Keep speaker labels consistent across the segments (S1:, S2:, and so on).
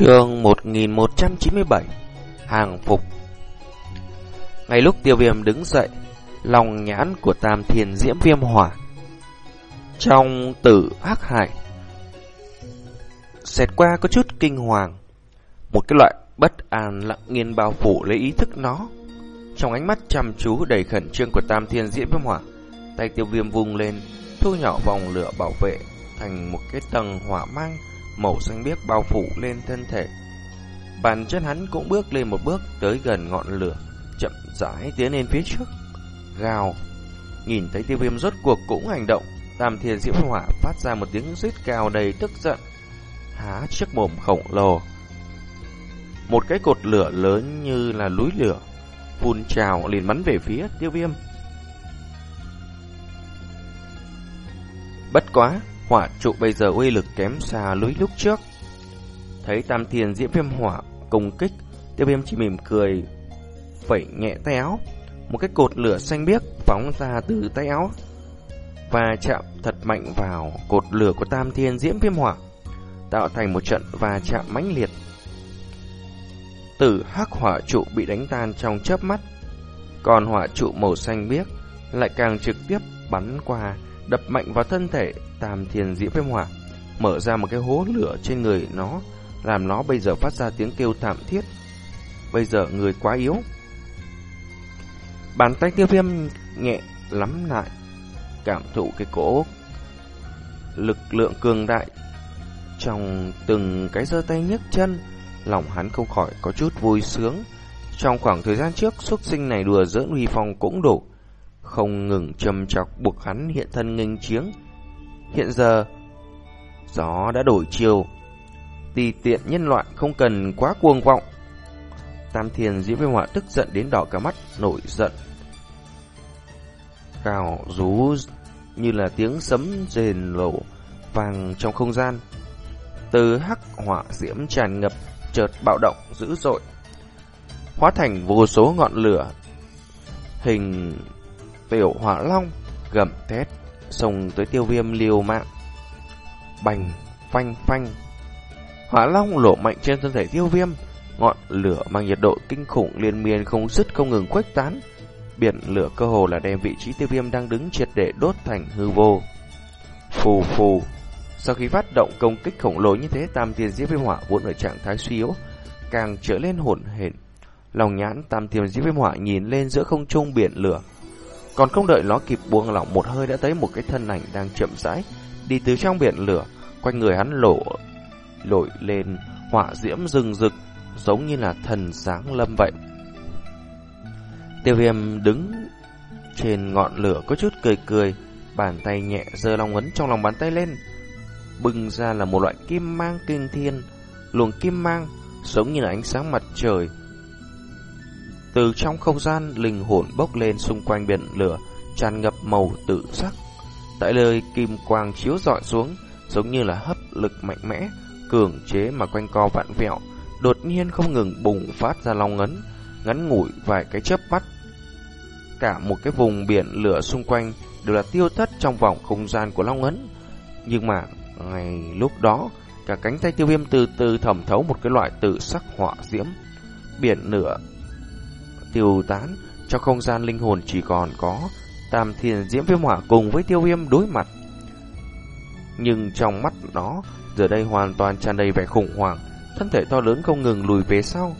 S1: Trường 1197 Hàng phục. Ngay lúc tiêu viêm đứng dậy, Lòng nhãn của tam thiền diễm viêm hỏa Trong tử hắc hải. Xẹt qua có chút kinh hoàng, Một cái loại bất an lặng nghiên bao phủ lấy ý thức nó. Trong ánh mắt chăm chú đầy khẩn trương của tam thiên diễm viêm hỏa, Tay tiêu viêm vung lên, Thu nhỏ vòng lửa bảo vệ Thành một cái tầng hỏa mang màu xanh biếc bao phủ lên thân thể. Bàn chân hắn cũng bước lên một bước tới gần ngọn lửa, chậm rãi tiến lên phía trước. Gào, nhìn thấy tiêu viêm rốt cuộc cũng hành động, tam thiên diễm hỏa phát ra một tiếng rít cao đầy tức giận, há chiếc mồm khổng lồ. Một cái cột lửa lớn như là núi lửa, phun trào liền bắn về phía tiêu viêm. Bất quá, hỏa trụ bây giờ uy lực kém xa lưới lúc trước. Thấy tam thiên diễm viêm hỏa công kích, tiêu viêm chỉ mỉm cười, phẩy nhẹ tay áo. Một cái cột lửa xanh biếc phóng ra từ tay áo và chạm thật mạnh vào cột lửa của tam thiên diễm viêm hỏa, tạo thành một trận và chạm mãnh liệt. Tử hắc hỏa trụ bị đánh tan trong chớp mắt, còn hỏa trụ màu xanh biếc lại càng trực tiếp bắn qua, đập mạnh vào thân thể tam thiên diễm viêm hỏa, mở ra một cái hố lửa trên người nó, làm nó bây giờ phát ra tiếng kêu thảm thiết. Bây giờ người quá yếu. Bàn tay tiêu viêm nhẹ lắm lại, cảm thụ cái cỗ lực lượng cường đại trong từng cái giơ tay nhấc chân, lòng hắn không khỏi có chút vui sướng. Trong khoảng thời gian trước, xuất sinh này đùa giỡn uy phong cũng đủ, không ngừng châm chọc buộc hắn hiện thân nghênh chiến. Hiện giờ, gió đã đổi chiều. Tùy tiện nhân loại không cần quá cuồng vọng. Tam thiền diễm viêm họa tức giận đến đỏ cả mắt, nổi giận. Cào rú như là tiếng sấm rền lổ vàng trong không gian. Từ hắc hỏa diễm tràn ngập, chợt bạo động dữ dội. Hóa thành vô số ngọn lửa, hình tiểu hỏa long gầm thét xông tới tiêu viêm liều mạng. Bành, phanh phanh. Hỏa long lộ mạnh trên thân thể tiêu viêm, ngọn lửa mang nhiệt độ kinh khủng liên miên không dứt không ngừng khuếch tán. Biển lửa cơ hồ là đem vị trí tiêu viêm đang đứng triệt để đốt thành hư vô. Phù phù. Sau khi phát động công kích khổng lồ như thế, tam thiên diễm viêm hỏa vốn ở trạng thái suy yếu, càng trở lên hỗn hển. Lòng nhãn tam thiên diễm viêm hỏa nhìn lên giữa không trung biển lửa, còn không đợi nó kịp buông lỏng một hơi đã thấy một cái thân ảnh đang chậm rãi đi từ trong biển lửa, quanh người hắn lộ lội lên hỏa diễm rừng rực, giống như là thần sáng lâm vậy. Tiêu viêm đứng trên ngọn lửa có chút cười cười, bàn tay nhẹ giơ long ấn trong lòng bàn tay lên, bừng ra là một loại kim mang kinh thiên, luồng kim mang giống như là ánh sáng mặt trời từ trong không gian, linh hồn bốc lên xung quanh biển lửa, tràn ngập màu tự sắc. Tại lời kim quang chiếu rọi xuống, giống như là hấp lực mạnh mẽ, cường chế mà quanh co vạn vẹo, đột nhiên không ngừng bùng phát ra long ngấn ngắn ngủi vài cái chớp mắt. Cả một cái vùng biển lửa xung quanh đều là tiêu thất trong vòng không gian của long ngấn Nhưng mà ngay lúc đó, cả cánh tay tiêu viêm từ từ thẩm thấu một cái loại tự sắc hỏa diễm. Biển lửa tiêu tán, cho không gian linh hồn chỉ còn có tam thiên diễm viêm hỏa cùng với tiêu viêm đối mặt. Nhưng trong mắt nó, giờ đây hoàn toàn tràn đầy vẻ khủng hoảng, thân thể to lớn không ngừng lùi về sau.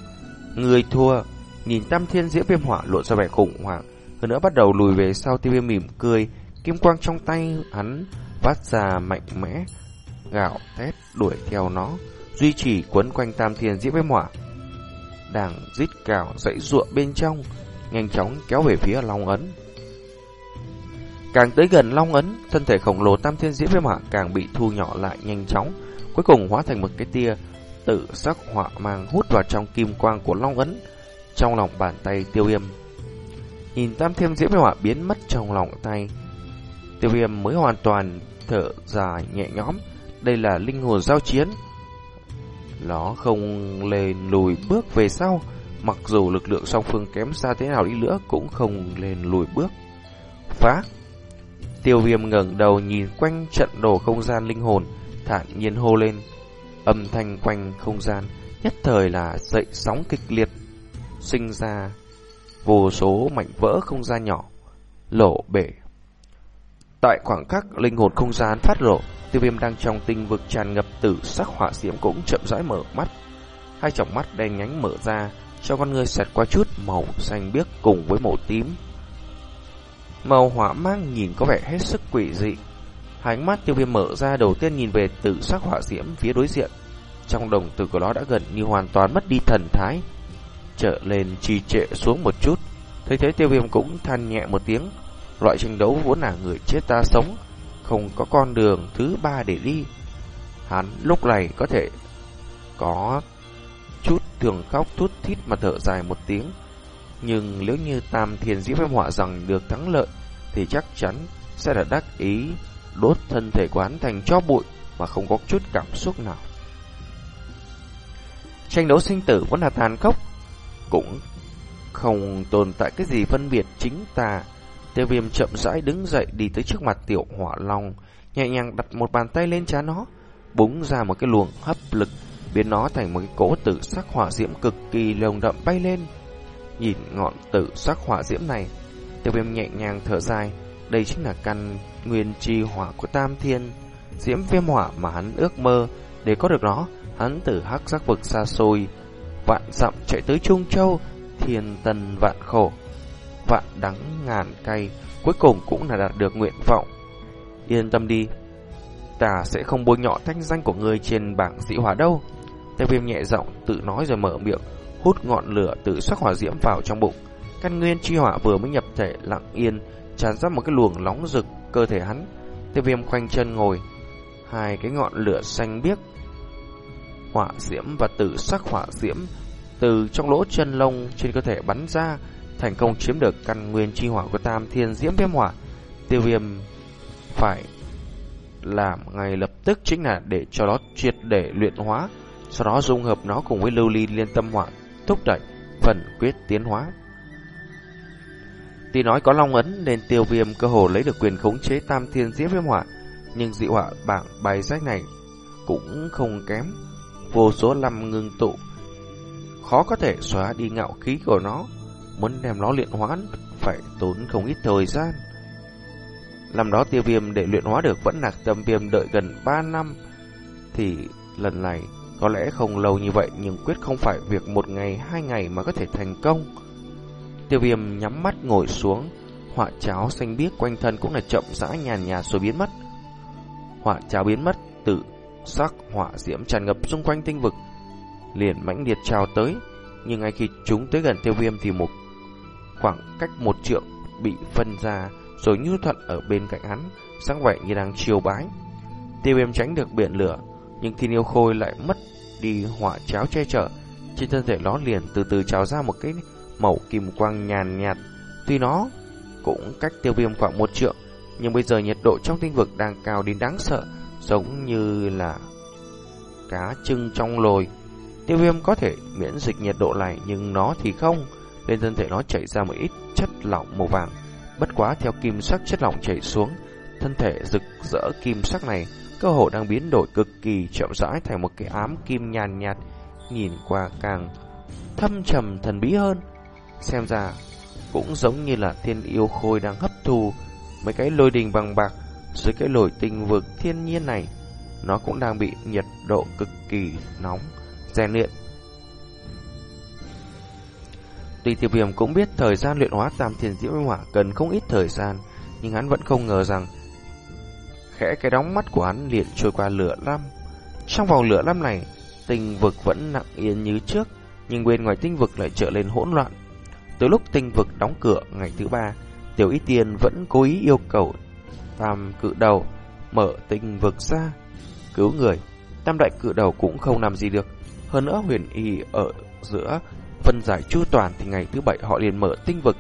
S1: Người thua, nhìn tam thiên diễm viêm hỏa lộ ra vẻ khủng hoảng, hơn nữa bắt đầu lùi về sau tiêu viêm mỉm cười, kim quang trong tay hắn vắt ra mạnh mẽ, gạo thét đuổi theo nó, duy trì quấn quanh tam thiên diễm viêm hỏa đang rít cào dãy ruộng bên trong, nhanh chóng kéo về phía Long Ấn. Càng tới gần Long Ấn, thân thể khổng lồ Tam Thiên Diễm Viêm Hỏa càng bị thu nhỏ lại nhanh chóng, cuối cùng hóa thành một cái tia tự sắc hỏa mang hút vào trong kim quang của Long Ấn, trong lòng bàn tay Tiêu Viêm. Nhìn Tam Thiên Diễm Viêm Hỏa biến mất trong lòng tay, Tiêu Viêm mới hoàn toàn thở dài nhẹ nhõm, đây là linh hồn giao chiến, nó không lên lùi bước về sau, mặc dù lực lượng song phương kém xa thế nào đi nữa cũng không lên lùi bước. Phá! Tiêu viêm ngẩng đầu nhìn quanh trận đồ không gian linh hồn, thản nhiên hô lên. Âm thanh quanh không gian nhất thời là dậy sóng kịch liệt, sinh ra vô số mảnh vỡ không gian nhỏ, lộ bể. Tại khoảng khắc linh hồn không gian phát lộ, tiêu viêm đang trong tinh vực tràn ngập tử sắc hỏa diễm cũng chậm rãi mở mắt. Hai tròng mắt đen nhánh mở ra, cho con người xẹt qua chút màu xanh biếc cùng với màu tím. Màu hỏa mang nhìn có vẻ hết sức quỷ dị. Hai ánh mắt tiêu viêm mở ra đầu tiên nhìn về tử sắc hỏa diễm phía đối diện. Trong đồng tử của nó đã gần như hoàn toàn mất đi thần thái. Trở lên trì trệ xuống một chút. Thấy thế tiêu viêm cũng than nhẹ một tiếng. Loại tranh đấu vốn là người chết ta sống. Không có con đường thứ ba để đi. Hắn lúc này có thể có chút thường khóc thút thít mà thở dài một tiếng. Nhưng nếu như Tam Thiên Diễm phim Họa rằng được thắng lợi thì chắc chắn sẽ là đắc ý đốt thân thể quán thành cho bụi mà không có chút cảm xúc nào. Tranh đấu sinh tử vẫn là tàn khốc, cũng không tồn tại cái gì phân biệt chính tà. Tiêu viêm chậm rãi đứng dậy đi tới trước mặt tiểu hỏa long, nhẹ nhàng đặt một bàn tay lên trán nó, búng ra một cái luồng hấp lực, biến nó thành một cái cỗ tử sắc hỏa diễm cực kỳ lồng đậm bay lên. Nhìn ngọn tử sắc hỏa diễm này, tiêu viêm nhẹ nhàng thở dài, đây chính là căn nguyên chi hỏa của Tam Thiên, diễm viêm hỏa mà hắn ước mơ, để có được nó, hắn từ hắc giác vực xa xôi, vạn dặm chạy tới Trung Châu, thiên tân vạn khổ, vạn đắng ngàn cay, cuối cùng cũng là đạt được nguyện vọng. Yên tâm đi, ta sẽ không bôi nhọ thanh danh của người trên bảng sĩ hỏa đâu. tay viêm nhẹ giọng tự nói rồi mở miệng, hút ngọn lửa từ sắc hỏa diễm vào trong bụng. Căn nguyên chi hỏa vừa mới nhập thể lặng yên, tràn ra một cái luồng nóng rực cơ thể hắn. tay viêm khoanh chân ngồi, hai cái ngọn lửa xanh biếc, hỏa diễm và tử sắc hỏa diễm từ trong lỗ chân lông trên cơ thể bắn ra, thành công chiếm được căn nguyên chi hỏa của Tam Thiên Diễm Viêm Hỏa. Tiêu viêm phải làm ngay lập tức chính là để cho nó triệt để luyện hóa, sau đó dung hợp nó cùng với lưu ly liên tâm hỏa, thúc đẩy phần quyết tiến hóa. Tuy nói có long ấn nên tiêu viêm cơ hồ lấy được quyền khống chế tam thiên diễm viêm hỏa, nhưng dị hỏa bảng bài sách này cũng không kém. Vô số năm ngưng tụ, khó có thể xóa đi ngạo khí của nó. Muốn đem nó luyện hóa phải tốn không ít thời gian. Làm đó tiêu viêm để luyện hóa được vẫn nạc tâm viêm đợi gần 3 năm. Thì lần này có lẽ không lâu như vậy nhưng quyết không phải việc một ngày hai ngày mà có thể thành công. Tiêu viêm nhắm mắt ngồi xuống, họa cháo xanh biếc quanh thân cũng là chậm rãi nhàn nhạt rồi biến mất. Họa cháo biến mất, tự sắc họa diễm tràn ngập xung quanh tinh vực, liền mãnh liệt trào tới, nhưng ngay khi chúng tới gần tiêu viêm thì một khoảng cách một trượng bị phân ra rồi như thuận ở bên cạnh hắn, sáng vẻ như đang chiều bái. Tiêu viêm tránh được biển lửa, nhưng thiên yêu khôi lại mất đi họa cháo che chở, trên thân thể nó liền từ từ trào ra một cái màu kim quang nhàn nhạt. Tuy nó cũng cách tiêu viêm khoảng một trượng, nhưng bây giờ nhiệt độ trong tinh vực đang cao đến đáng sợ, giống như là cá trưng trong lồi. Tiêu viêm có thể miễn dịch nhiệt độ này, nhưng nó thì không. Lên thân thể nó chảy ra một ít chất lỏng màu vàng. Bất quá theo kim sắc chất lỏng chảy xuống, thân thể rực rỡ kim sắc này cơ hồ đang biến đổi cực kỳ chậm rãi thành một cái ám kim nhàn nhạt, nhìn qua càng thâm trầm thần bí hơn. Xem ra cũng giống như là thiên yêu khôi đang hấp thu mấy cái lôi đình bằng bạc dưới cái lồi tinh vực thiên nhiên này. Nó cũng đang bị nhiệt độ cực kỳ nóng, rèn luyện. Tuy tiêu viêm cũng biết thời gian luyện hóa tam thiên diễm hỏa cần không ít thời gian, nhưng hắn vẫn không ngờ rằng khẽ cái đóng mắt của hắn liền trôi qua lửa lăm. Trong vòng lửa lăm này, tinh vực vẫn nặng yên như trước, nhưng bên ngoài tinh vực lại trở lên hỗn loạn. Từ lúc tinh vực đóng cửa ngày thứ ba, Tiểu Y Tiên vẫn cố ý yêu cầu Tam cự đầu mở tinh vực ra, cứu người. Tam đại cự đầu cũng không làm gì được. Hơn nữa huyền y ở giữa phân giải chu toàn thì ngày thứ bảy họ liền mở tinh vực.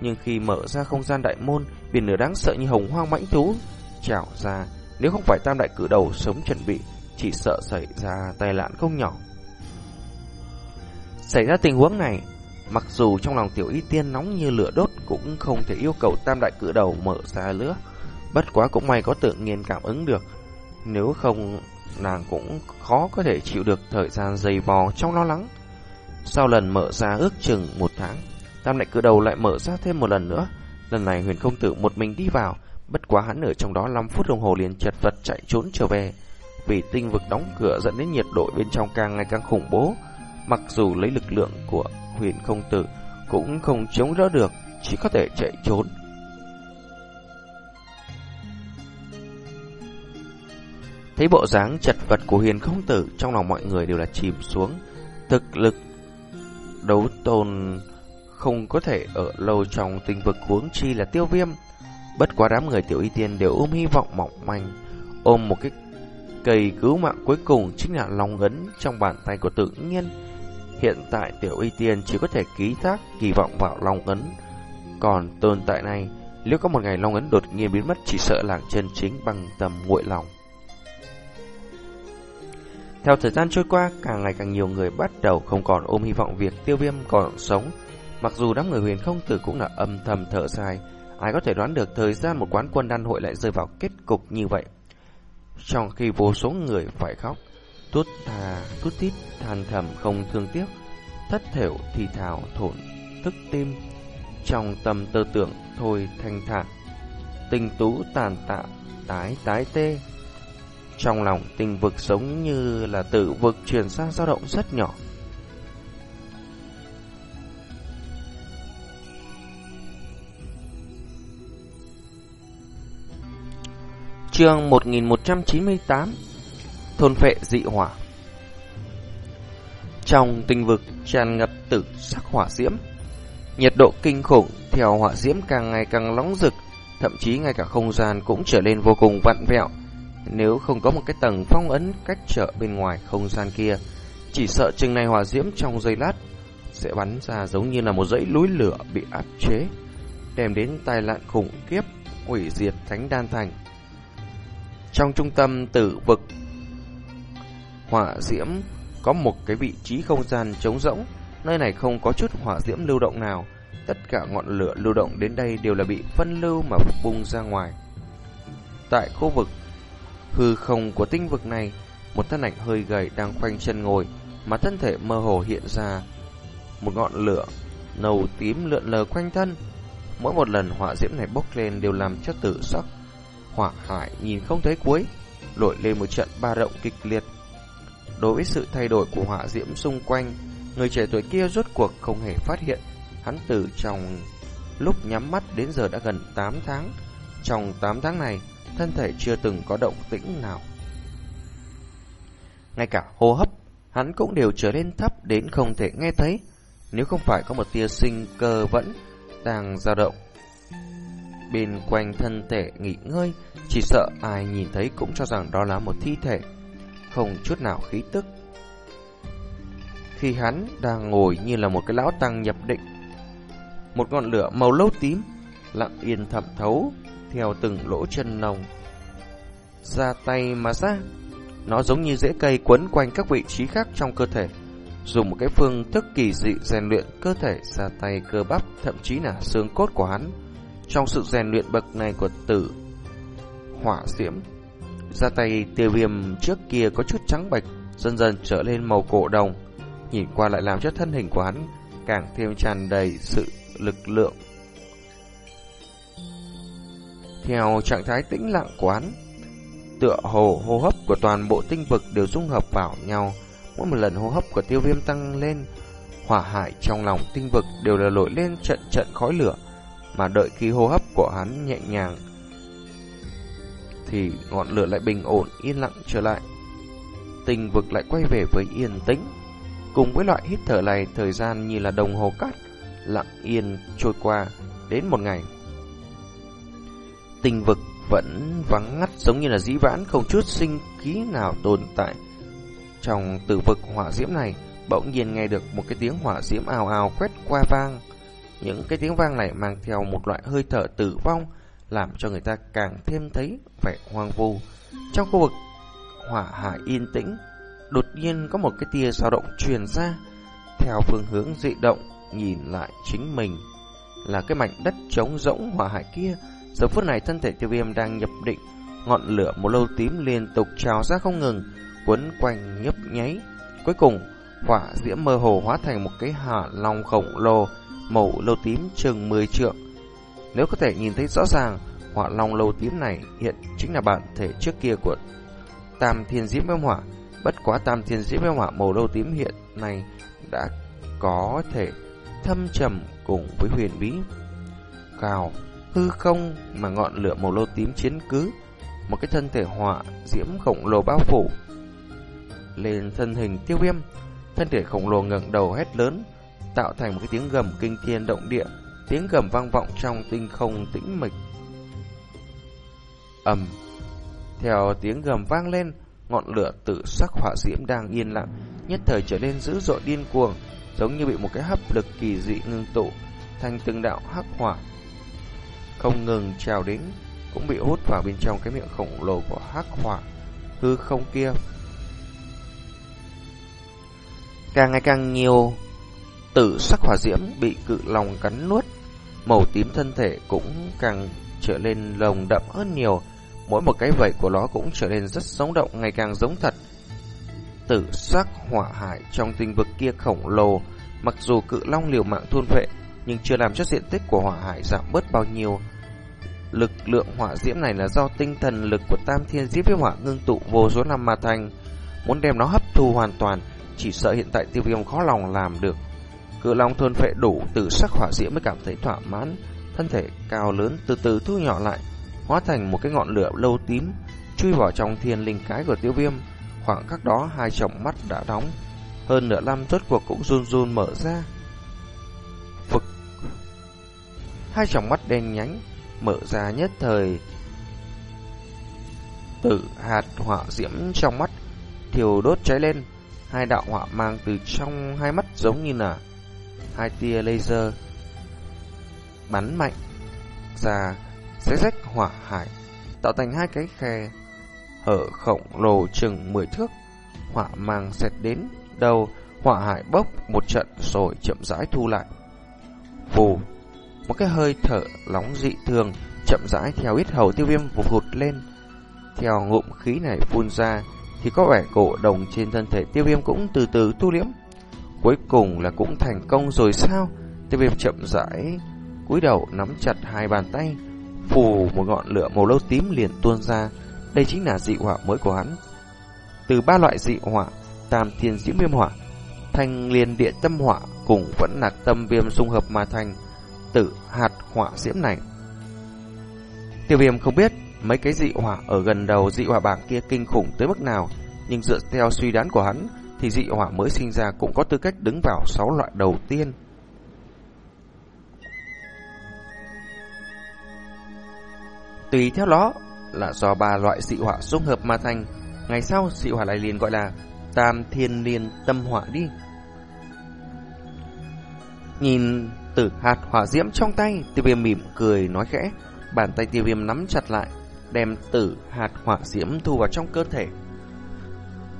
S1: Nhưng khi mở ra không gian đại môn, biển lửa đáng sợ như hồng hoang mãnh thú trào ra. Nếu không phải tam đại cử đầu sớm chuẩn bị, chỉ sợ xảy ra tai nạn không nhỏ. Xảy ra tình huống này, mặc dù trong lòng tiểu y tiên nóng như lửa đốt cũng không thể yêu cầu tam đại cử đầu mở ra nữa. Bất quá cũng may có tự nhiên cảm ứng được. Nếu không nàng cũng khó có thể chịu được thời gian dày vò trong lo lắng. Sau lần mở ra ước chừng một tháng, tam đại cửa đầu lại mở ra thêm một lần nữa. Lần này huyền công tử một mình đi vào, bất quá hắn ở trong đó 5 phút đồng hồ liền chật vật chạy trốn trở về. Vì tinh vực đóng cửa dẫn đến nhiệt độ bên trong càng ngày càng khủng bố, mặc dù lấy lực lượng của huyền công tử cũng không chống đỡ được, chỉ có thể chạy trốn. Thấy bộ dáng chật vật của huyền không tử trong lòng mọi người đều là chìm xuống. Thực lực đấu tôn không có thể ở lâu trong tinh vực huống chi là tiêu viêm. Bất quá đám người tiểu y tiên đều ôm hy vọng mỏng manh, ôm một cái cây cứu mạng cuối cùng chính là lòng ấn trong bàn tay của tự nhiên. Hiện tại tiểu y tiên chỉ có thể ký thác kỳ vọng vào lòng ấn. Còn tồn tại này, nếu có một ngày long ấn đột nhiên biến mất chỉ sợ làng chân chính bằng tầm nguội lòng. Theo thời gian trôi qua, càng ngày càng nhiều người bắt đầu không còn ôm hy vọng việc tiêu viêm còn sống. Mặc dù đám người huyền không tử cũng là âm thầm thở dài, ai có thể đoán được thời gian một quán quân đan hội lại rơi vào kết cục như vậy. Trong khi vô số người phải khóc, tút thà, tút tít, than thầm không thương tiếc, thất thểu thì thảo thổn, thức tim, trong tâm tư tưởng thôi thanh thản, tình tú tàn tạ, tái tái tê, trong lòng tinh vực giống như là tự vực truyền sang dao động rất nhỏ. Chương 1198 Thôn phệ dị hỏa Trong tinh vực tràn ngập tử sắc hỏa diễm, Nhiệt độ kinh khủng theo hỏa diễm càng ngày càng nóng rực, Thậm chí ngay cả không gian cũng trở nên vô cùng vặn vẹo nếu không có một cái tầng phong ấn cách trở bên ngoài không gian kia, chỉ sợ chừng này hỏa diễm trong giây lát sẽ bắn ra giống như là một dãy núi lửa bị áp chế, đem đến tai nạn khủng khiếp, hủy diệt thánh đan thành. Trong trung tâm tử vực hỏa diễm có một cái vị trí không gian trống rỗng, nơi này không có chút hỏa diễm lưu động nào, tất cả ngọn lửa lưu động đến đây đều là bị phân lưu mà bung ra ngoài. Tại khu vực hư không của tinh vực này, một thân ảnh hơi gầy đang khoanh chân ngồi, mà thân thể mơ hồ hiện ra một ngọn lửa nâu tím lượn lờ quanh thân. Mỗi một lần hỏa diễm này bốc lên đều làm cho tử sắc hỏa hải nhìn không thấy cuối, nổi lên một trận ba động kịch liệt. Đối với sự thay đổi của hỏa diễm xung quanh, người trẻ tuổi kia rốt cuộc không hề phát hiện. Hắn từ trong lúc nhắm mắt đến giờ đã gần 8 tháng. Trong 8 tháng này, thân thể chưa từng có động tĩnh nào. Ngay cả hô hấp, hắn cũng đều trở lên thấp đến không thể nghe thấy, nếu không phải có một tia sinh cơ vẫn đang dao động. Bên quanh thân thể nghỉ ngơi, chỉ sợ ai nhìn thấy cũng cho rằng đó là một thi thể, không chút nào khí tức. Khi hắn đang ngồi như là một cái lão tăng nhập định, một ngọn lửa màu lâu tím lặng yên thẩm thấu theo từng lỗ chân lông, ra tay mà ra. Nó giống như rễ cây quấn quanh các vị trí khác trong cơ thể, dùng một cái phương thức kỳ dị rèn luyện cơ thể ra tay cơ bắp, thậm chí là xương cốt của hắn. Trong sự rèn luyện bậc này của tử hỏa diễm, ra tay tiêu viêm trước kia có chút trắng bạch, dần dần trở lên màu cổ đồng, nhìn qua lại làm cho thân hình của hắn càng thêm tràn đầy sự lực lượng theo trạng thái tĩnh lặng của hắn, tựa hồ hô hấp của toàn bộ tinh vực đều dung hợp vào nhau. Mỗi một lần hô hấp của tiêu viêm tăng lên, hỏa hải trong lòng tinh vực đều là nổi lên trận trận khói lửa, mà đợi khi hô hấp của hắn nhẹ nhàng, thì ngọn lửa lại bình ổn, yên lặng trở lại. Tinh vực lại quay về với yên tĩnh. Cùng với loại hít thở này, thời gian như là đồng hồ cát, lặng yên trôi qua đến một ngày tinh vực vẫn vắng ngắt giống như là dĩ vãn không chút sinh khí nào tồn tại. Trong tử vực hỏa diễm này, bỗng nhiên nghe được một cái tiếng hỏa diễm ào ào quét qua vang. Những cái tiếng vang này mang theo một loại hơi thở tử vong, làm cho người ta càng thêm thấy vẻ hoang vu. Trong khu vực hỏa hải yên tĩnh, đột nhiên có một cái tia dao động truyền ra, theo phương hướng dị động, nhìn lại chính mình là cái mảnh đất trống rỗng hỏa hải kia Giờ phút này thân thể tiêu viêm đang nhập định, ngọn lửa một lâu tím liên tục trào ra không ngừng, quấn quanh nhấp nháy. Cuối cùng, hỏa diễm mơ hồ hóa thành một cái hạ long khổng lồ màu lâu tím chừng 10 trượng. Nếu có thể nhìn thấy rõ ràng, hỏa long lâu tím này hiện chính là bản thể trước kia của Tam Thiên Diễm Viêm Hỏa. Bất quá Tam Thiên Diễm Viêm Hỏa màu lâu tím hiện nay đã có thể thâm trầm cùng với huyền bí. Cào, hư không mà ngọn lửa màu lô tím chiến cứ, một cái thân thể hỏa diễm khổng lồ bao phủ lên thân hình tiêu viêm. Thân thể khổng lồ ngẩng đầu hét lớn, tạo thành một cái tiếng gầm kinh thiên động địa, tiếng gầm vang vọng trong tinh không tĩnh mịch. ầm, theo tiếng gầm vang lên, ngọn lửa tự sắc hỏa diễm đang yên lặng, nhất thời trở nên dữ dội điên cuồng, giống như bị một cái hấp lực kỳ dị ngưng tụ thành từng đạo hắc hỏa không ngừng trào đến, cũng bị hút vào bên trong cái miệng khổng lồ của hắc hỏa hư không kia. Càng ngày càng nhiều tử sắc hỏa diễm bị cự lòng cắn nuốt, màu tím thân thể cũng càng trở lên lồng đậm hơn nhiều, mỗi một cái vảy của nó cũng trở nên rất sống động, ngày càng giống thật. Tử sắc hỏa hải trong tinh vực kia khổng lồ, mặc dù cự long liều mạng thôn vệ, nhưng chưa làm cho diện tích của hỏa hải giảm bớt bao nhiêu. Lực lượng hỏa diễm này là do tinh thần lực của Tam Thiên Diễm Viêm Hỏa ngưng tụ vô số năm mà thành, muốn đem nó hấp thu hoàn toàn, chỉ sợ hiện tại Tiêu Viêm khó lòng làm được. Cự long thôn phệ đủ từ sắc hỏa diễm mới cảm thấy thỏa mãn, thân thể cao lớn từ từ thu nhỏ lại, hóa thành một cái ngọn lửa lâu tím, chui vào trong thiên linh cái của Tiêu Viêm. Khoảng khắc đó hai tròng mắt đã đóng, hơn nửa năm rốt cuộc cũng run run mở ra. Hai tròng mắt đen nhánh Mở ra nhất thời. Tử hạt hỏa diễm trong mắt Thiều đốt cháy lên. Hai đạo hỏa mang từ trong hai mắt giống như là Hai tia laser Bắn mạnh Ra, Xé rách hỏa hải, Tạo thành hai cái khe Hở khổng lồ chừng 10 thước. Hỏa mang xẹt đến đầu, Hỏa hải bốc một trận rồi chậm rãi thu lại. Phù! Một cái hơi thở nóng dị thường chậm rãi theo ít hầu tiêu viêm vụt vụt lên. Theo ngụm khí này phun ra thì có vẻ cổ đồng trên thân thể tiêu viêm cũng từ từ tu liễm. Cuối cùng là cũng thành công rồi sao? Tiêu viêm chậm rãi cúi đầu nắm chặt hai bàn tay, phù một ngọn lửa màu lâu tím liền tuôn ra. Đây chính là dị hỏa mới của hắn. Từ ba loại dị hỏa, tam thiên diễm viêm hỏa, thanh liên địa tâm hỏa cùng vẫn là tâm viêm dung hợp mà thành tử hạt hỏa diễm này. Tiêu viêm không biết mấy cái dị hỏa ở gần đầu dị hỏa bảng kia kinh khủng tới mức nào, nhưng dựa theo suy đoán của hắn thì dị hỏa mới sinh ra cũng có tư cách đứng vào 6 loại đầu tiên. Tùy theo đó là do ba loại dị hỏa dung hợp mà thành, ngày sau dị hỏa lại liền gọi là Tam Thiên Liên Tâm Hỏa đi. Nhìn tử hạt hỏa diễm trong tay, tiêu viêm mỉm cười nói khẽ, bàn tay tiêu viêm nắm chặt lại, đem tử hạt hỏa diễm thu vào trong cơ thể.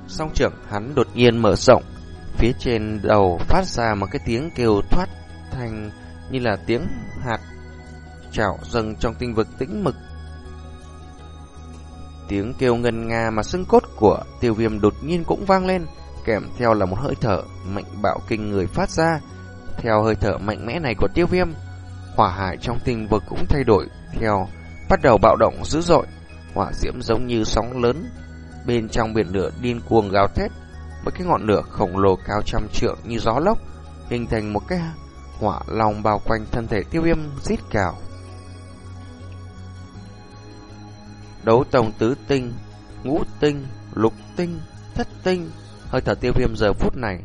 S1: Song trưởng hắn đột nhiên mở rộng, phía trên đầu phát ra một cái tiếng kêu thoát thành như là tiếng hạt trào dâng trong tinh vực tĩnh mực. Tiếng kêu ngân nga mà xương cốt của tiêu viêm đột nhiên cũng vang lên, kèm theo là một hơi thở mạnh bạo kinh người phát ra, theo hơi thở mạnh mẽ này của tiêu viêm, hỏa hải trong tinh vực cũng thay đổi theo, bắt đầu bạo động dữ dội, hỏa diễm giống như sóng lớn. Bên trong biển lửa điên cuồng gào thét, một cái ngọn lửa khổng lồ cao trăm trượng như gió lốc, hình thành một cái hỏa lòng bao quanh thân thể tiêu viêm rít cào. Đấu tông tứ tinh, ngũ tinh, lục tinh, thất tinh, hơi thở tiêu viêm giờ phút này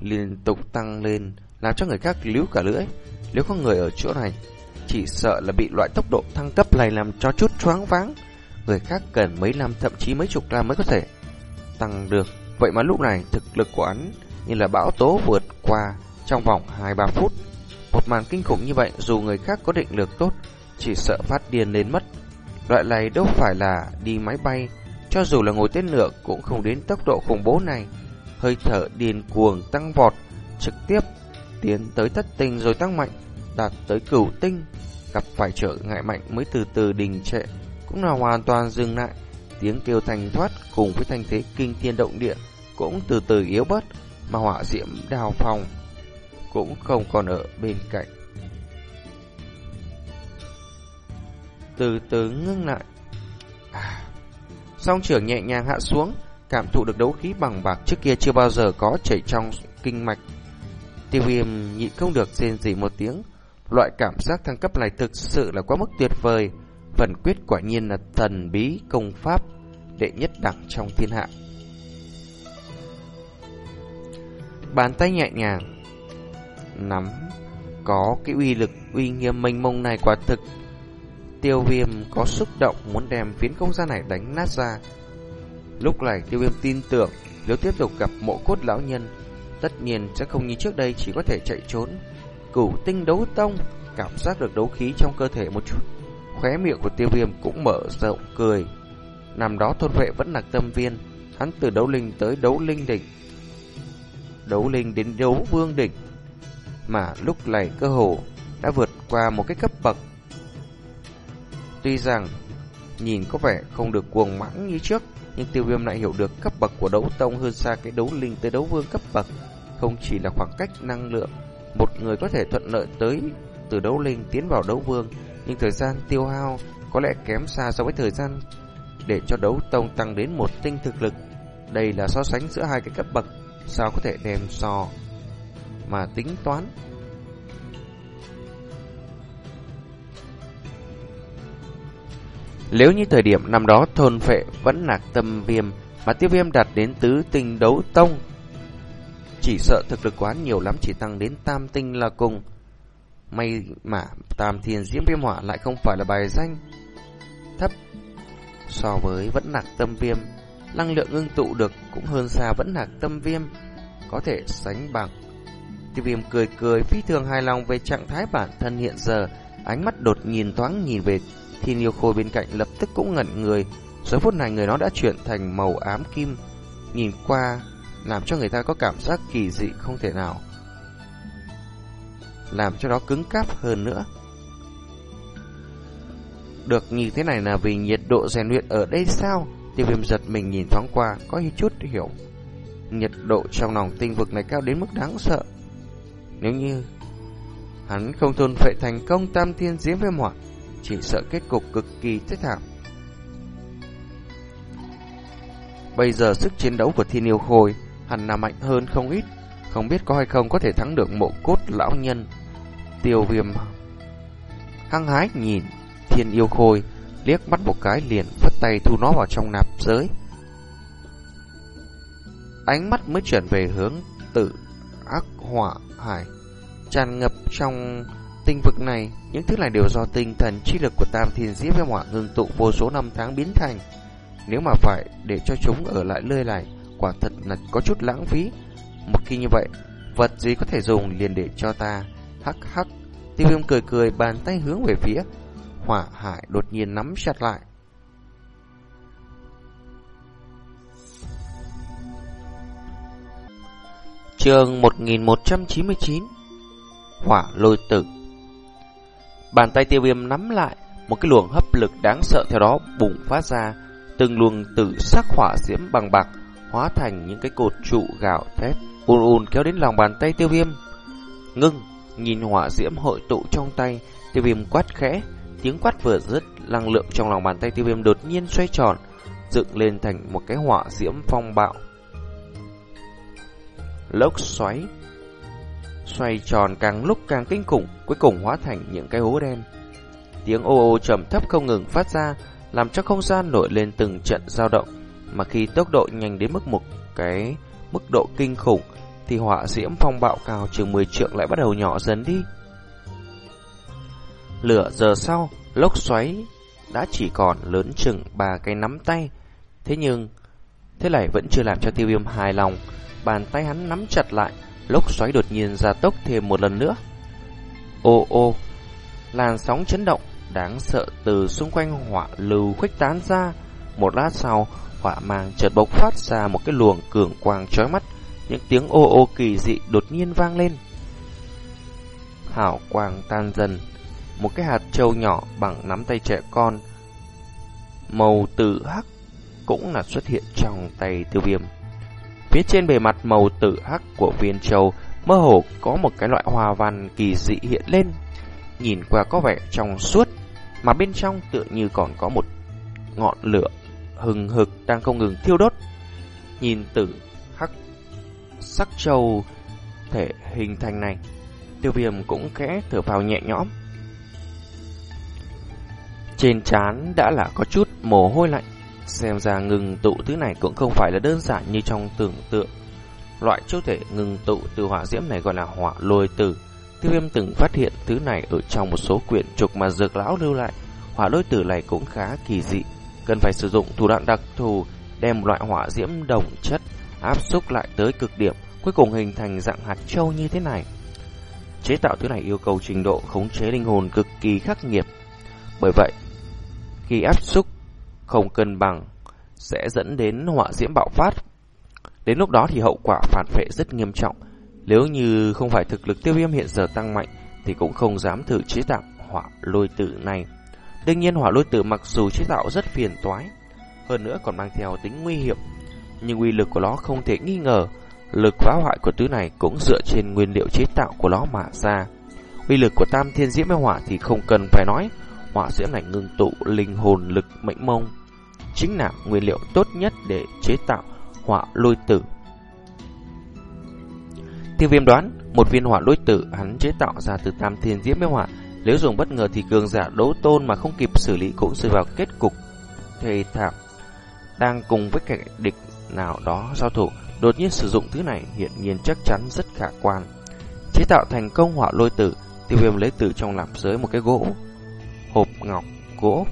S1: liên tục tăng lên, làm cho người khác líu cả lưỡi. Nếu có người ở chỗ này, chỉ sợ là bị loại tốc độ thăng cấp này làm cho chút choáng váng. Người khác cần mấy năm thậm chí mấy chục năm mới có thể tăng được. Vậy mà lúc này thực lực của hắn như là bão tố vượt qua trong vòng 2-3 phút. Một màn kinh khủng như vậy dù người khác có định lực tốt, chỉ sợ phát điên lên mất. Loại này đâu phải là đi máy bay, cho dù là ngồi tên lửa cũng không đến tốc độ khủng bố này. Hơi thở điên cuồng tăng vọt, trực tiếp tiến tới thất tinh rồi tăng mạnh, đạt tới cửu tinh, gặp phải trở ngại mạnh mới từ từ đình trệ. cũng là hoàn toàn dừng lại. Tiếng kêu thành thoát cùng với thanh thế kinh thiên động địa cũng từ từ yếu bớt, mà hỏa diễm đào phòng cũng không còn ở bên cạnh. Từ từ ngưng lại. À, song trưởng nhẹ nhàng hạ xuống, cảm thụ được đấu khí bằng bạc trước kia chưa bao giờ có chảy trong kinh mạch. Tiêu viêm nhịn không được rên rỉ một tiếng. Loại cảm giác thăng cấp này thực sự là quá mức tuyệt vời. Phần quyết quả nhiên là thần bí công pháp đệ nhất đẳng trong thiên hạ. Bàn tay nhẹ nhàng, nắm, có cái uy lực uy nghiêm mênh mông này quả thực tiêu viêm có xúc động muốn đem phiến không gian này đánh nát ra lúc này tiêu viêm tin tưởng, nếu tiếp tục gặp mộ cốt lão nhân tất nhiên sẽ không như trước đây chỉ có thể chạy trốn. Cửu tinh đấu tông cảm giác được đấu khí trong cơ thể một chút. Khóe miệng của tiêu viêm cũng mở rộng cười. Năm đó thôn vệ vẫn là tâm viên hắn từ đấu linh tới đấu linh đỉnh. Đấu linh đến đấu vương đỉnh. Mà lúc này cơ hồ đã vượt qua một cái cấp bậc. Tuy rằng nhìn có vẻ không được cuồng mãng như trước, nhưng tiêu viêm lại hiểu được cấp bậc của đấu tông hơn xa cái đấu linh tới đấu vương cấp bậc. Không chỉ là khoảng cách năng lượng, một người có thể thuận lợi tới từ đấu linh tiến vào đấu vương, nhưng thời gian tiêu hao có lẽ kém xa so với thời gian để cho đấu tông tăng đến một tinh thực lực. Đây là so sánh giữa hai cái cấp bậc, sao có thể đem so mà tính toán. Nếu như thời điểm năm đó thôn phệ vẫn nạc tâm viêm mà tiêu viêm đạt đến tứ tinh đấu tông, chỉ sợ thực lực quá nhiều lắm chỉ tăng đến tam tinh là cùng. May mà tam thiên diễm viêm hỏa lại không phải là bài danh thấp so với vẫn nạc tâm viêm. Năng lượng ngưng tụ được cũng hơn xa vẫn nạc tâm viêm, có thể sánh bằng Tiêu viêm cười cười phi thường hài lòng về trạng thái bản thân hiện giờ, ánh mắt đột nhìn thoáng nhìn về thiên yêu khôi bên cạnh lập tức cũng ngẩn người. Giờ phút này người nó đã chuyển thành màu ám kim, nhìn qua làm cho người ta có cảm giác kỳ dị không thể nào. Làm cho nó cứng cáp hơn nữa. Được như thế này là vì nhiệt độ rèn luyện ở đây sao? Tiêu viêm giật mình nhìn thoáng qua, có chút hiểu. Nhiệt độ trong lòng tinh vực này cao đến mức đáng sợ. Nếu như hắn không thôn phệ thành công tam thiên diễm viêm hỏa, chỉ sợ kết cục cực kỳ thê thảm. Bây giờ sức chiến đấu của thiên yêu khôi hẳn là mạnh hơn không ít, không biết có hay không có thể thắng được mộ cốt lão nhân. Tiêu viêm hăng hái nhìn thiên yêu khôi, liếc mắt một cái liền phất tay thu nó vào trong nạp giới. Ánh mắt mới chuyển về hướng tử ác hỏa hải tràn ngập trong tinh vực này. Những thứ này đều do tinh thần chi lực của Tam Thiên Diễm Viêm Hỏa ngưng tụ vô số năm tháng biến thành. Nếu mà phải để cho chúng ở lại nơi này, quả thật là có chút lãng phí. Một khi như vậy, vật gì có thể dùng liền để cho ta. Hắc hắc, tiêu viêm cười cười bàn tay hướng về phía. Hỏa hải đột nhiên nắm chặt lại. Trường 1199 Hỏa lôi tử Bàn tay tiêu viêm nắm lại Một cái luồng hấp lực đáng sợ theo đó bùng phát ra Từng luồng tử sắc hỏa diễm bằng bạc Hóa thành những cái cột trụ gạo thét ùn ùn kéo đến lòng bàn tay tiêu viêm. Ngưng Nhìn hỏa diễm hội tụ trong tay Tiêu viêm quát khẽ. Tiếng quát vừa dứt Năng lượng trong lòng bàn tay tiêu viêm đột nhiên xoay tròn Dựng lên thành một cái hỏa diễm phong bạo. Lốc xoáy xoay tròn càng lúc càng kinh khủng, cuối cùng hóa thành những cái hố đen. Tiếng ô ô trầm thấp không ngừng phát ra, làm cho không gian nổi lên từng trận dao động, mà khi tốc độ nhanh đến mức một cái mức độ kinh khủng, thì hỏa diễm phong bạo cao chừng 10 trượng lại bắt đầu nhỏ dần đi. Lửa giờ sau, lốc xoáy đã chỉ còn lớn chừng ba cái nắm tay. Thế nhưng, thế này vẫn chưa làm cho tiêu viêm hài lòng. Bàn tay hắn nắm chặt lại, lốc xoáy đột nhiên ra tốc thêm một lần nữa. Ô ô, làn sóng chấn động đáng sợ từ xung quanh hỏa lưu khuếch tán ra. Một lát sau, hỏa mang chợt bộc phát ra một cái luồng cường quang chói mắt, những tiếng ô ô kỳ dị đột nhiên vang lên. Hảo quang tan dần, một cái hạt trâu nhỏ bằng nắm tay trẻ con màu tử hắc cũng là xuất hiện trong tay tiêu viêm. Phía trên bề mặt màu tử hắc của viên châu mơ hồ có một cái loại hoa văn kỳ dị hiện lên. Nhìn qua có vẻ trong suốt, mà bên trong tựa như còn có một ngọn lửa hừng hực đang không ngừng thiêu đốt. Nhìn tử hắc sắc châu thể hình thành này, tiêu viêm cũng khẽ thở phào nhẹ nhõm. Trên trán đã là có chút mồ hôi lạnh, xem ra ngừng tụ thứ này cũng không phải là đơn giản như trong tưởng tượng. Loại châu thể ngừng tụ từ hỏa diễm này gọi là hỏa lôi tử. Tiêu viêm từng phát hiện thứ này ở trong một số quyển trục mà dược lão lưu lại. Hỏa lôi tử này cũng khá kỳ dị, cần phải sử dụng thủ đoạn đặc thù đem loại hỏa diễm đồng chất áp xúc lại tới cực điểm, cuối cùng hình thành dạng hạt châu như thế này. Chế tạo thứ này yêu cầu trình độ khống chế linh hồn cực kỳ khắc nghiệt. Bởi vậy, khi áp xúc không cân bằng sẽ dẫn đến hỏa diễm bạo phát. Đến lúc đó thì hậu quả phản phệ rất nghiêm trọng. Nếu như không phải thực lực tiêu viêm hiện giờ tăng mạnh thì cũng không dám thử chế tạo hỏa lôi tử này. Đương nhiên hỏa lôi tử mặc dù chế tạo rất phiền toái, hơn nữa còn mang theo tính nguy hiểm, nhưng uy lực của nó không thể nghi ngờ. Lực phá hoại của thứ này cũng dựa trên nguyên liệu chế tạo của nó mà ra. Uy lực của tam thiên diễm hỏa thì không cần phải nói, hỏa diễm này ngưng tụ linh hồn lực mệnh mông, chính là nguyên liệu tốt nhất để chế tạo hỏa lôi tử. Tiêu viêm đoán, một viên hỏa lôi tử hắn chế tạo ra từ tam thiên diễm hỏa nếu dùng bất ngờ thì cường giả đấu tôn mà không kịp xử lý cũng rơi vào kết cục thê thảm. Đang cùng với kẻ địch nào đó giao thủ, đột nhiên sử dụng thứ này hiện nhiên chắc chắn rất khả quan. Chế tạo thành công hỏa lôi tử, tiêu viêm lấy từ trong làm giới một cái gỗ, hộp ngọc gỗ.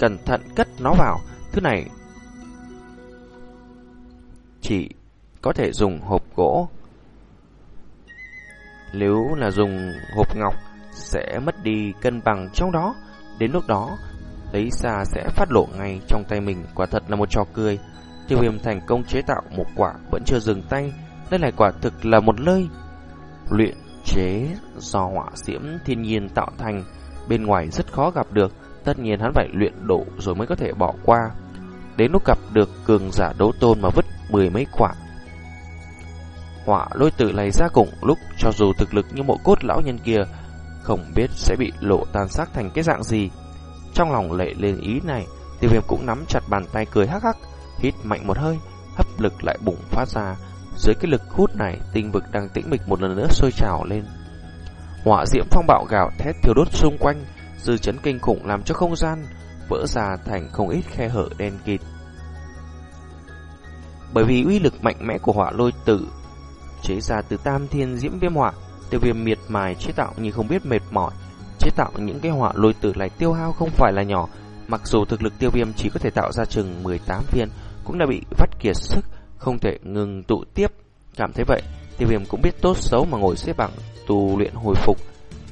S1: Cẩn thận cất nó vào, thứ này chỉ có thể dùng hộp gỗ nếu là dùng hộp ngọc sẽ mất đi cân bằng trong đó. Đến lúc đó, lấy ra sẽ phát lộ ngay trong tay mình. Quả thật là một trò cười. Tiêu viêm thành công chế tạo một quả vẫn chưa dừng tay. Đây là quả thực là một nơi luyện chế do họa diễm thiên nhiên tạo thành. Bên ngoài rất khó gặp được. Tất nhiên hắn phải luyện độ rồi mới có thể bỏ qua. Đến lúc gặp được cường giả đấu tôn mà vứt mười mấy quả hỏa lôi tử này ra cùng lúc cho dù thực lực như mộ cốt lão nhân kia không biết sẽ bị lộ tan xác thành cái dạng gì. Trong lòng lệ lên ý này, tiêu viêm cũng nắm chặt bàn tay cười hắc hắc, hít mạnh một hơi, hấp lực lại bùng phát ra. Dưới cái lực hút này, tinh vực đang tĩnh mịch một lần nữa sôi trào lên. Hỏa diễm phong bạo gào thét thiêu đốt xung quanh, dư chấn kinh khủng làm cho không gian vỡ ra thành không ít khe hở đen kịt. Bởi vì uy lực mạnh mẽ của hỏa lôi tử chế ra từ tam thiên diễm viêm hỏa, tiêu viêm miệt mài chế tạo như không biết mệt mỏi. Chế tạo những cái hỏa lôi tử lại tiêu hao không phải là nhỏ, mặc dù thực lực tiêu viêm chỉ có thể tạo ra chừng 18 viên, cũng đã bị vắt kiệt sức, không thể ngừng tụ tiếp. Cảm thấy vậy, tiêu viêm cũng biết tốt xấu mà ngồi xếp bằng tu luyện hồi phục.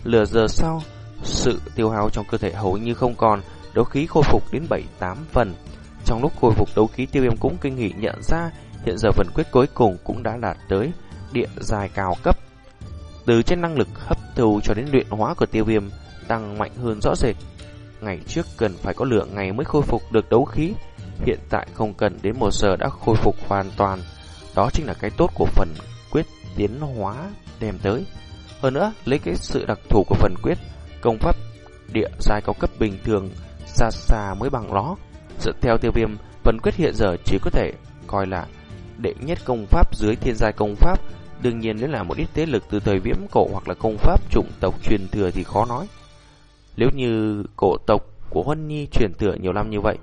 S1: Lửa giờ sau, sự tiêu hao trong cơ thể hầu như không còn, đấu khí khôi phục đến 7-8 phần. Trong lúc khôi phục đấu khí tiêu viêm cũng kinh hỉ nhận ra hiện giờ phần quyết cuối cùng cũng đã đạt tới địa dài cao cấp. Từ trên năng lực hấp thu cho đến luyện hóa của tiêu viêm tăng mạnh hơn rõ rệt. Ngày trước cần phải có lượng ngày mới khôi phục được đấu khí, hiện tại không cần đến một giờ đã khôi phục hoàn toàn. Đó chính là cái tốt của phần quyết tiến hóa đem tới. Hơn nữa, lấy cái sự đặc thù của phần quyết, công pháp địa giai cao cấp bình thường xa xa mới bằng nó. Dựa theo tiêu viêm, phần quyết hiện giờ chỉ có thể coi là đệ nhất công pháp dưới thiên giai công pháp Đương nhiên nếu là một ít thế lực từ thời viễn cổ hoặc là công pháp chủng tộc truyền thừa thì khó nói. Nếu như cổ tộc của Huân Nhi truyền thừa nhiều năm như vậy,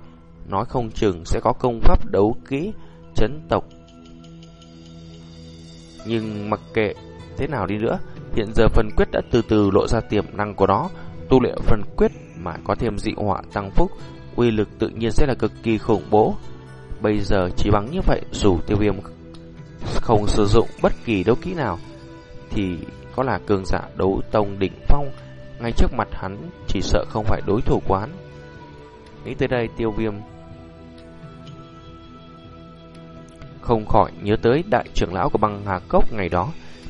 S1: nói không chừng sẽ có công pháp đấu kỹ chấn tộc. Nhưng mặc kệ thế nào đi nữa, hiện giờ phần quyết đã từ từ lộ ra tiềm năng của nó, tu luyện phần quyết mà có thêm dị họa tăng phúc, uy lực tự nhiên sẽ là cực kỳ khủng bố. Bây giờ chỉ bằng như vậy, dù tiêu viêm không sử dụng bất kỳ đấu kỹ nào thì có là cường giả đấu tông đỉnh phong ngay trước mặt hắn chỉ sợ không phải đối thủ quán. Nghĩ tới đây tiêu viêm không khỏi nhớ tới đại trưởng lão của băng hà cốc ngày đó.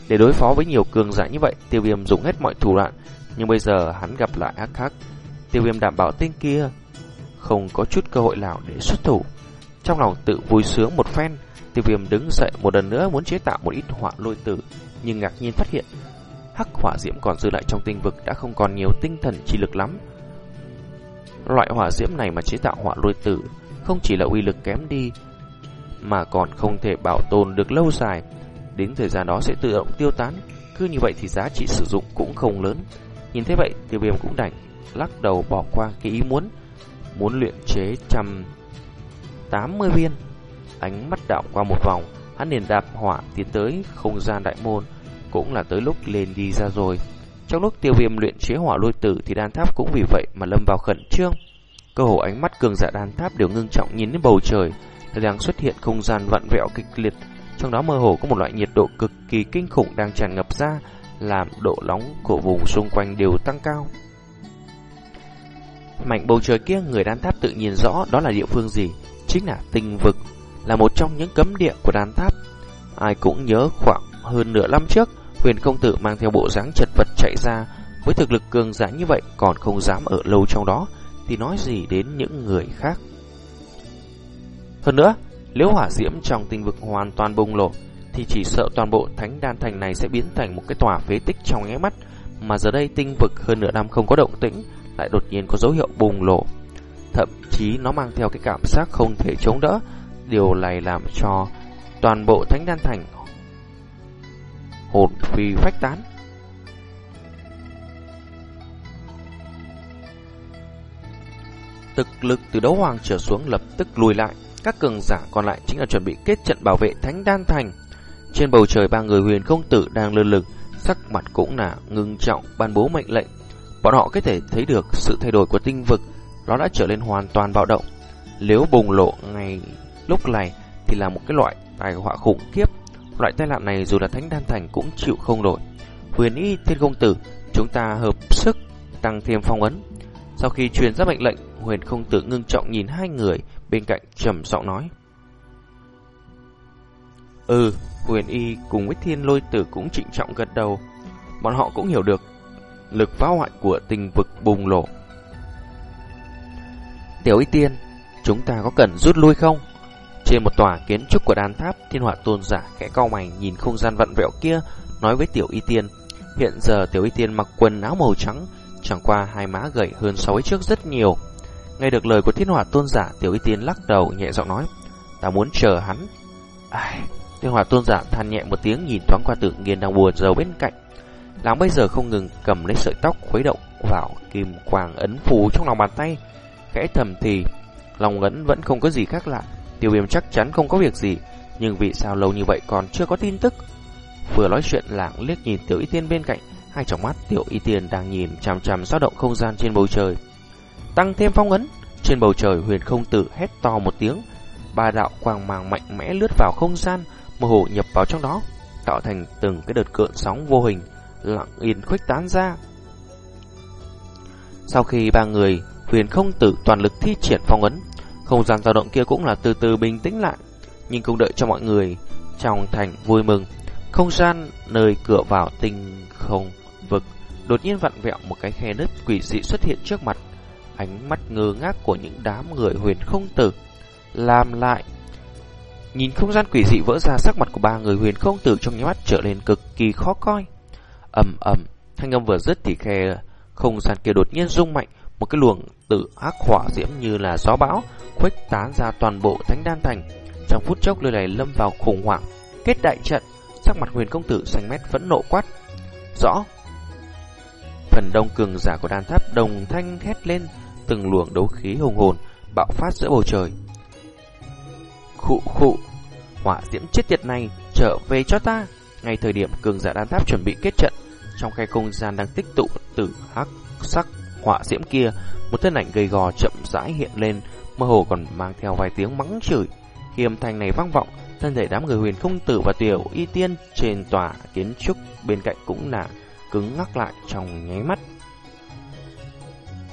S1: Để đối phó với nhiều cường giả như vậy, tiêu viêm dùng hết mọi thủ đoạn, nhưng bây giờ hắn gặp lại ác khắc. Tiêu viêm đảm bảo tên kia không có chút cơ hội nào để xuất thủ. Trong lòng tự vui sướng một phen, tiêu viêm đứng dậy một lần nữa muốn chế tạo một ít họa lôi tử, nhưng ngạc nhiên phát hiện hắc hỏa diễm còn dư lại trong tinh vực đã không còn nhiều tinh thần chi lực lắm. Loại hỏa diễm này mà chế tạo hỏa lôi tử không chỉ là uy lực kém đi, mà còn không thể bảo tồn được lâu dài. Đến thời gian đó sẽ tự động tiêu tán, cứ như vậy thì giá trị sử dụng cũng không lớn. Nhìn thế vậy, tiêu viêm cũng đành lắc đầu bỏ qua cái ý muốn, muốn luyện chế trăm tám mươi viên. Ánh mắt đảo qua một vòng, hắn liền đạp hỏa tiến tới không gian đại môn, cũng là tới lúc lên đi ra rồi. Trong lúc tiêu viêm luyện chế hỏa lôi tử thì đan tháp cũng vì vậy mà lâm vào khẩn trương. Cơ hồ ánh mắt cường giả đan tháp đều ngưng trọng nhìn đến bầu trời, đang xuất hiện không gian vặn vẹo kịch liệt, trong đó mơ hồ có một loại nhiệt độ cực kỳ kinh khủng đang tràn ngập ra, làm độ nóng của vùng xung quanh đều tăng cao. Mảnh bầu trời kia người đan tháp tự nhiên rõ đó là địa phương gì, chính là tinh vực, là một trong những cấm địa của đan tháp. Ai cũng nhớ khoảng hơn nửa năm trước, huyền công tử mang theo bộ dáng chật vật chạy ra, với thực lực cường giả như vậy còn không dám ở lâu trong đó, thì nói gì đến những người khác. Hơn nữa, nếu hỏa diễm trong tinh vực hoàn toàn bùng nổ, thì chỉ sợ toàn bộ thánh đan thành này sẽ biến thành một cái tòa phế tích trong nháy mắt, mà giờ đây tinh vực hơn nửa năm không có động tĩnh, lại đột nhiên có dấu hiệu bùng nổ. Thậm chí nó mang theo cái cảm giác không thể chống đỡ, điều này làm cho toàn bộ thánh đan thành hồn phi phách tán. Thực lực từ đấu hoàng trở xuống lập tức lùi lại, các cường giả còn lại chính là chuẩn bị kết trận bảo vệ thánh đan thành. Trên bầu trời ba người huyền công tử đang lơ lửng, sắc mặt cũng là ngưng trọng ban bố mệnh lệnh. Bọn họ có thể thấy được sự thay đổi của tinh vực, nó đã trở nên hoàn toàn bạo động. Nếu bùng lộ ngày lúc này thì là một cái loại tai họa khủng khiếp. Loại tai nạn này dù là thánh đan thành cũng chịu không nổi. Huyền y thiên công tử, chúng ta hợp sức tăng thêm phong ấn. Sau khi truyền ra mệnh lệnh, huyền công tử ngưng trọng nhìn hai người bên cạnh trầm giọng nói. Ừ, huyền y cùng với thiên lôi tử cũng trịnh trọng gật đầu. Bọn họ cũng hiểu được lực phá hoại của tình vực bùng nổ. Tiểu y tiên, chúng ta có cần rút lui không? Trên một tòa kiến trúc của đàn tháp, thiên họa tôn giả khẽ cao mày nhìn không gian vặn vẹo kia, nói với tiểu y tiên. Hiện giờ tiểu y tiên mặc quần áo màu trắng, chẳng qua hai má gầy hơn so với trước rất nhiều. Nghe được lời của thiên hỏa tôn giả, tiểu y tiên lắc đầu nhẹ giọng nói, ta muốn chờ hắn. Ai... Thiên hỏa tôn giả than nhẹ một tiếng nhìn thoáng qua tự nhiên đang buồn rầu bên cạnh. Lão bây giờ không ngừng cầm lấy sợi tóc khuấy động vào kim quang ấn phù trong lòng bàn tay. Khẽ thầm thì, lòng ấn vẫn không có gì khác lạ. Tiêu viêm chắc chắn không có việc gì, nhưng vì sao lâu như vậy còn chưa có tin tức? Vừa nói chuyện lạng liếc nhìn tiểu y tiên bên cạnh, hai tròng mắt tiểu y tiên đang nhìn chằm chằm dao động không gian trên bầu trời. Tăng thêm phong ấn, trên bầu trời huyền không tử hét to một tiếng, ba đạo quang mang mạnh mẽ lướt vào không gian, mơ hồ nhập vào trong đó, tạo thành từng cái đợt cơn sóng vô hình, lặng yên khuếch tán ra. Sau khi ba người huyền không tử toàn lực thi triển phong ấn, không gian dao động kia cũng là từ từ bình tĩnh lại, nhưng cũng đợi cho mọi người trong thành vui mừng. Không gian nơi cửa vào tinh không vực đột nhiên vặn vẹo một cái khe nứt quỷ dị xuất hiện trước mặt. Ánh mắt ngơ ngác của những đám người huyền không tử làm lại Nhìn không gian quỷ dị vỡ ra sắc mặt của ba người huyền không tử trong nháy mắt trở nên cực kỳ khó coi. ầm ầm, thanh âm vừa dứt thì khe không gian kia đột nhiên rung mạnh, một cái luồng tự ác hỏa diễm như là gió bão khuếch tán ra toàn bộ thánh đan thành. Trong phút chốc nơi này lâm vào khủng hoảng, kết đại trận, sắc mặt huyền công tử xanh mét phẫn nộ quát. Rõ. Phần đông cường giả của đan tháp đồng thanh hét lên, từng luồng đấu khí hùng hồn bạo phát giữa bầu trời. Khụ khụ, hỏa diễm chết tiệt này trở về cho ta. Ngay thời điểm cường giả đan tháp chuẩn bị kết trận, trong khe không gian đang tích tụ tử hắc sắc họa diễm kia, một thân ảnh gầy gò chậm rãi hiện lên, mơ hồ còn mang theo vài tiếng mắng chửi. Khi âm thanh này vang vọng, thân thể đám người huyền không tử và tiểu y tiên trên tòa kiến trúc bên cạnh cũng là cứng ngắc lại trong nháy mắt.